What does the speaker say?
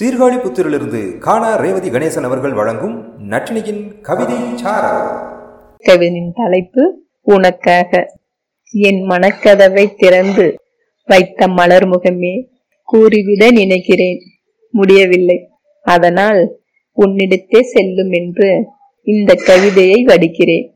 சீர்காழிபுத்தூரிலிருந்து காணா ரேவதி கணேசன் அவர்கள் வழங்கும் நட்டினியின் கவிதை கவிதையின் தலைப்பு உனக்காக. என் மனக்கதவை திறந்து வைத்த மலர் முகமே கூறிவிட நினைக்கிறேன். முடியவில்லை. அதனால் உன்னிடத்தே செல்லும் என்று இந்த கவிதையை வடிக்கிறேன்.